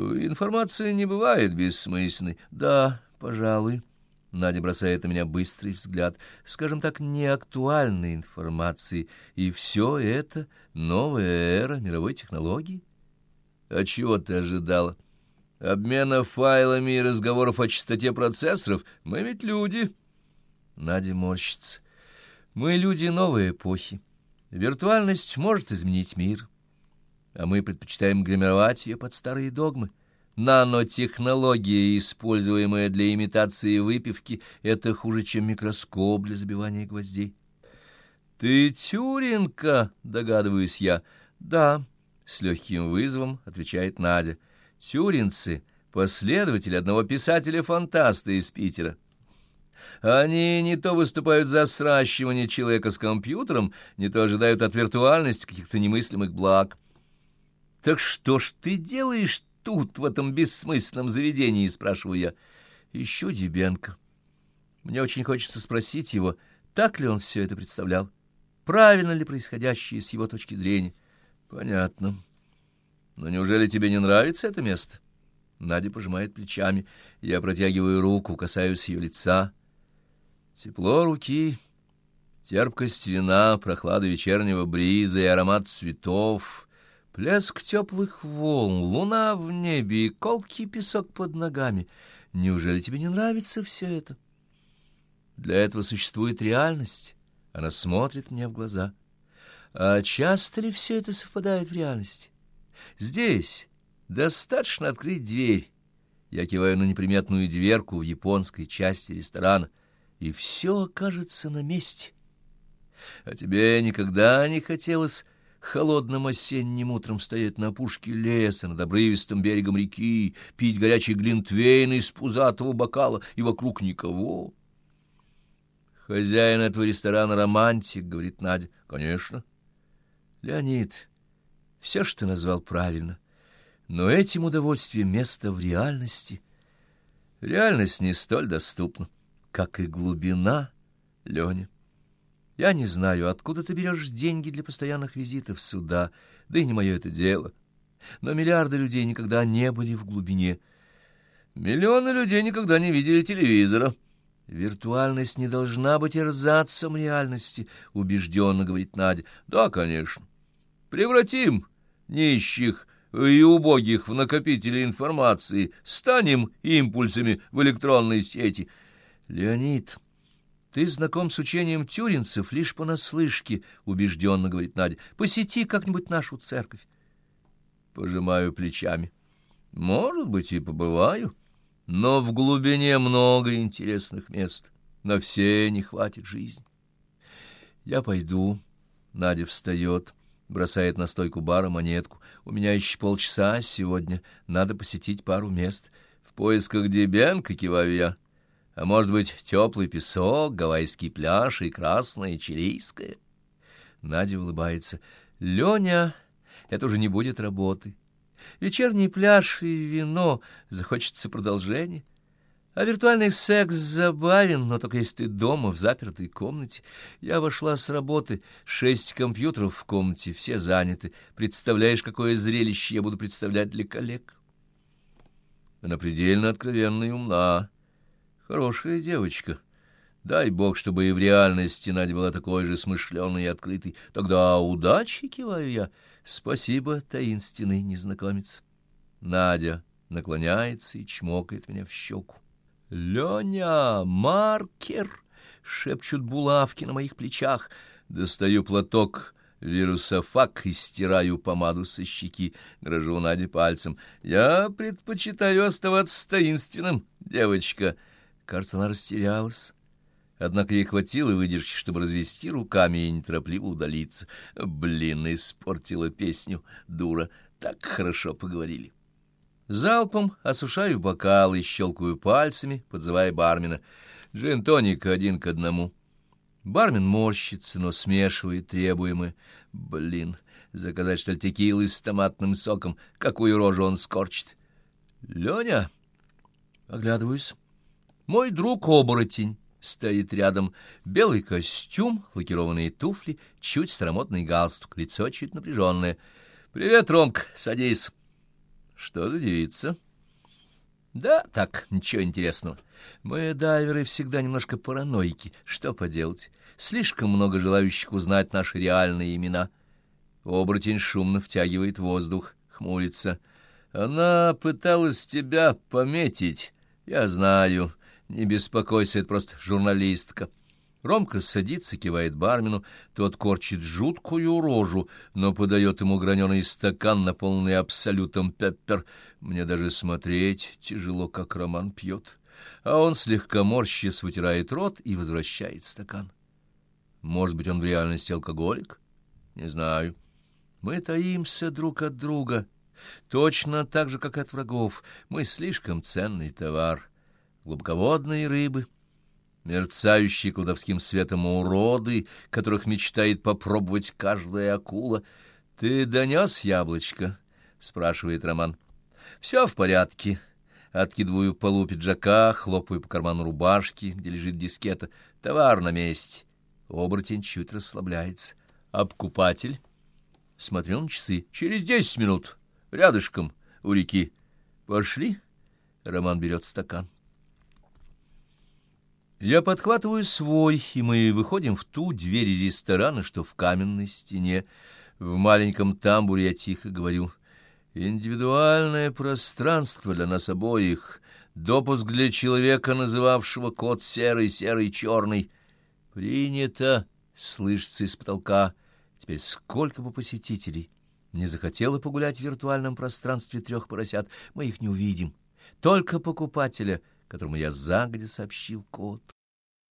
Информация не бывает бессмысленной. Да, пожалуй. Надя бросает на меня быстрый взгляд, скажем так, неактуальной информации, и все это новая эра мировой технологии. А чего ты ожидала? Обмена файлами и разговоров о частоте процессоров? Мы ведь люди. Надя морщится. Мы люди новой эпохи. Виртуальность может изменить мир, а мы предпочитаем гримировать ее под старые догмы. Нанотехнология, используемая для имитации выпивки, это хуже, чем микроскоп для забивания гвоздей. «Ты Тюринка?» — догадываюсь я. «Да», — с легким вызовом отвечает Надя. «Тюринцы — последователи одного писателя-фантаста из Питера». Они не то выступают за сращивание человека с компьютером, не то ожидают от виртуальности каких-то немыслимых благ. «Так что ж ты делаешь тут, в этом бессмысленном заведении?» — спрашиваю я. «Ищу Дебенко. Мне очень хочется спросить его, так ли он все это представлял, правильно ли происходящее с его точки зрения». «Понятно. Но неужели тебе не нравится это место?» Надя пожимает плечами. Я протягиваю руку, касаюсь ее лица. Тепло руки, терпкость вина, прохлада вечернего бриза и аромат цветов, плеск теплых волн, луна в небе и колкий песок под ногами. Неужели тебе не нравится все это? Для этого существует реальность. Она смотрит мне в глаза. А часто ли все это совпадает в реальности? Здесь достаточно открыть дверь. Я киваю на неприметную дверку в японской части ресторана и все окажется на месте. А тебе никогда не хотелось холодным осенним утром стоять на опушке леса над обрывистым берегом реки, пить горячий глинтвейн из пузатого бокала, и вокруг никого? Хозяин этого ресторана романтик, говорит Надя. Конечно. Леонид, все, что ты назвал, правильно. Но этим удовольствием место в реальности. Реальность не столь доступна как и глубина, Леня. Я не знаю, откуда ты берешь деньги для постоянных визитов сюда, да и не мое это дело. Но миллиарды людей никогда не были в глубине. Миллионы людей никогда не видели телевизора. Виртуальность не должна быть эрзацем реальности, убежденно говорит Надя. Да, конечно. Превратим нищих и убогих в накопители информации, станем импульсами в электронной сети — Леонид, ты знаком с учением тюринцев лишь понаслышке, убежденно говорит Надя. Посети как-нибудь нашу церковь. Пожимаю плечами. Может быть, и побываю, но в глубине много интересных мест. На все не хватит жизни. Я пойду. Надя встает, бросает на стойку бара монетку. У меня еще полчаса сегодня. Надо посетить пару мест. В поисках Дебенко киваю я. А может быть, теплый песок, гавайский пляж и красное чилийское? Надя улыбается. Леня, это уже не будет работы. Вечерний пляж и вино, захочется продолжение. А виртуальный секс забавен, но только если ты дома, в запертой комнате. Я вошла с работы, шесть компьютеров в комнате, все заняты. Представляешь, какое зрелище я буду представлять для коллег? Она предельно откровенна и умна. Хорошая девочка. Дай бог, чтобы и в реальности Надя была такой же смышленой и открытой. Тогда удачи, киваю я. Спасибо, таинственный незнакомец. Надя наклоняется и чмокает меня в щеку. «Леня, маркер!» — шепчут булавки на моих плечах. Достаю платок вирусофак и стираю помаду со щеки, грожу Наде пальцем. «Я предпочитаю оставаться таинственным, девочка». Кажется, она растерялась. Однако ей хватило выдержки, чтобы развести руками и неторопливо удалиться. Блин, испортила песню, дура. Так хорошо поговорили. Залпом осушаю бокалы и щелкаю пальцами, подзывая бармена. Джин-тоник один к одному. Бармен морщится, но смешивает требуемое. Блин, заказать, что ли, текилы с томатным соком? Какую рожу он скорчит? Леня? Оглядываюсь. Мой друг-оборотень стоит рядом. Белый костюм, лакированные туфли, чуть старомодный галстук, лицо чуть напряженное. «Привет, Ромк, садись». Что за девица? Да, так, ничего интересного. Мы, дайверы, всегда немножко параноики. Что поделать? Слишком много желающих узнать наши реальные имена. Оборотень шумно втягивает воздух, хмурится. Она пыталась тебя пометить. Я знаю. Не беспокойся, это просто журналистка. Ромка садится, кивает бармену, тот корчит жуткую рожу, но подает ему граненый стакан, наполненный абсолютом пеппер. Мне даже смотреть тяжело, как Роман пьет. А он слегка морщис вытирает рот и возвращает стакан. Может быть, он в реальности алкоголик? Не знаю. Мы таимся друг от друга, точно так же, как от врагов. Мы слишком ценный товар. Глубоководные рыбы — мерцающие кладовским светом уроды, которых мечтает попробовать каждая акула. — Ты донес яблочко? — спрашивает Роман. — Все в порядке. Откидываю полу пиджака, хлопаю по карману рубашки, где лежит дискета. Товар на месте. Оборотень чуть расслабляется. Обкупатель. Смотрю на часы. Через десять минут. Рядышком у реки. Пошли. Роман берет стакан. Я подхватываю свой, и мы выходим в ту дверь ресторана, что в каменной стене. В маленьком тамбуре я тихо говорю. Индивидуальное пространство для нас обоих, допуск для человека, называвшего код серый, серый, черный. Принято, слышится из потолка. Теперь сколько бы посетителей не захотело погулять в виртуальном пространстве трех поросят, мы их не увидим. Только покупателя — которому я загодя сообщил код.